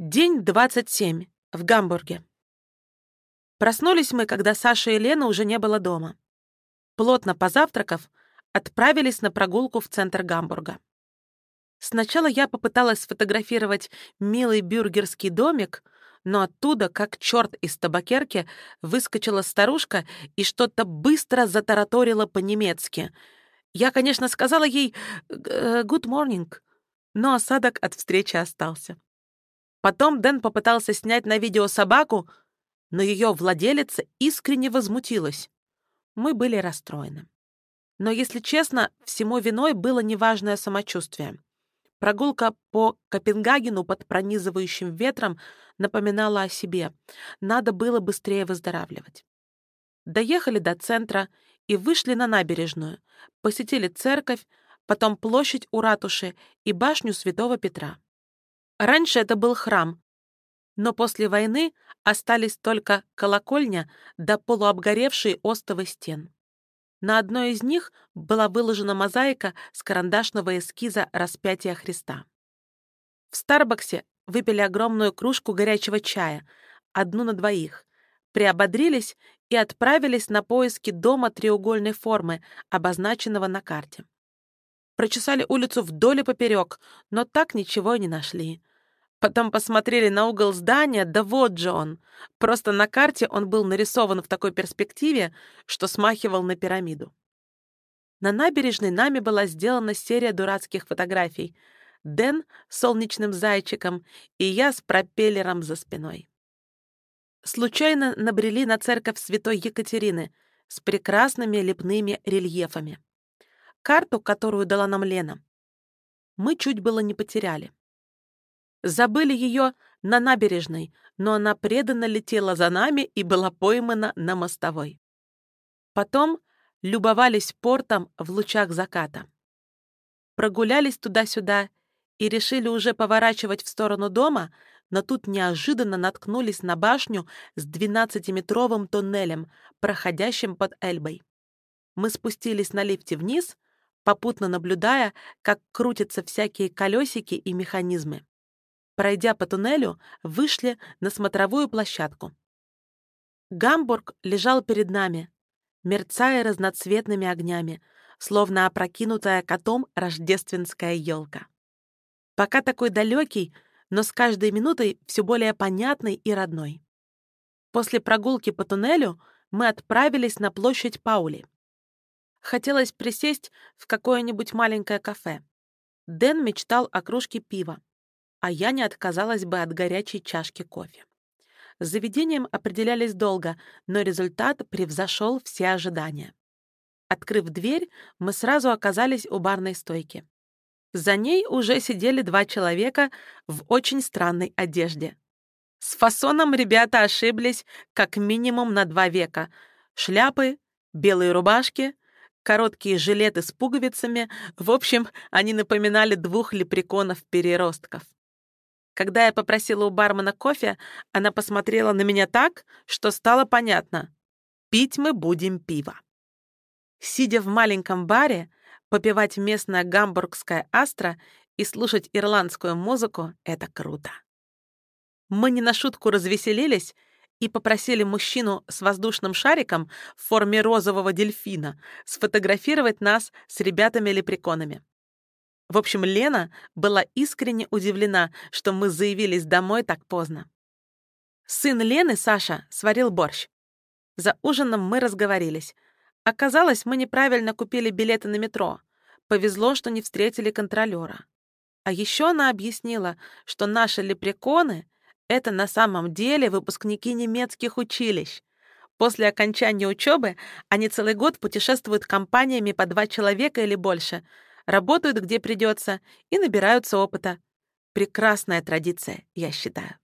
День 27. В Гамбурге. Проснулись мы, когда Саша и Лена уже не было дома. Плотно позавтракав, отправились на прогулку в центр Гамбурга. Сначала я попыталась сфотографировать милый бюргерский домик, но оттуда, как черт из табакерки, выскочила старушка и что-то быстро затараторила по-немецки. Я, конечно, сказала ей «good morning», но осадок от встречи остался. Потом Дэн попытался снять на видео собаку, но ее владелица искренне возмутилась. Мы были расстроены. Но, если честно, всему виной было неважное самочувствие. Прогулка по Копенгагену под пронизывающим ветром напоминала о себе. Надо было быстрее выздоравливать. Доехали до центра и вышли на набережную, посетили церковь, потом площадь у ратуши и башню Святого Петра. Раньше это был храм, но после войны остались только колокольня да полуобгоревшие остовы стен. На одной из них была выложена мозаика с карандашного эскиза распятия Христа. В Старбаксе выпили огромную кружку горячего чая, одну на двоих, приободрились и отправились на поиски дома треугольной формы, обозначенного на карте. Прочесали улицу вдоль и поперек, но так ничего и не нашли. Потом посмотрели на угол здания, да вот же он. Просто на карте он был нарисован в такой перспективе, что смахивал на пирамиду. На набережной нами была сделана серия дурацких фотографий. Дэн с солнечным зайчиком и я с пропеллером за спиной. Случайно набрели на церковь святой Екатерины с прекрасными лепными рельефами. Карту, которую дала нам Лена, мы чуть было не потеряли. Забыли ее на набережной, но она преданно летела за нами и была поймана на мостовой. Потом любовались портом в лучах заката. Прогулялись туда-сюда и решили уже поворачивать в сторону дома, но тут неожиданно наткнулись на башню с 12-метровым туннелем, проходящим под Эльбой. Мы спустились на лифте вниз, попутно наблюдая, как крутятся всякие колесики и механизмы. Пройдя по туннелю, вышли на смотровую площадку. Гамбург лежал перед нами, мерцая разноцветными огнями, словно опрокинутая котом рождественская елка. Пока такой далекий, но с каждой минутой все более понятный и родной. После прогулки по туннелю мы отправились на площадь Паули. Хотелось присесть в какое-нибудь маленькое кафе. Дэн мечтал о кружке пива а я не отказалась бы от горячей чашки кофе. С заведением определялись долго, но результат превзошел все ожидания. Открыв дверь, мы сразу оказались у барной стойки. За ней уже сидели два человека в очень странной одежде. С фасоном ребята ошиблись как минимум на два века. Шляпы, белые рубашки, короткие жилеты с пуговицами. В общем, они напоминали двух лепреконов-переростков. Когда я попросила у бармена кофе, она посмотрела на меня так, что стало понятно. Пить мы будем пиво. Сидя в маленьком баре, попивать местное гамбургское астро и слушать ирландскую музыку — это круто. Мы не на шутку развеселились и попросили мужчину с воздушным шариком в форме розового дельфина сфотографировать нас с ребятами-лепреконами. В общем, Лена была искренне удивлена, что мы заявились домой так поздно. Сын Лены, Саша, сварил борщ. За ужином мы разговорились. Оказалось, мы неправильно купили билеты на метро. Повезло, что не встретили контролера. А еще она объяснила, что наши лепреконы — это на самом деле выпускники немецких училищ. После окончания учебы они целый год путешествуют компаниями по два человека или больше — работают где придется и набираются опыта. Прекрасная традиция, я считаю.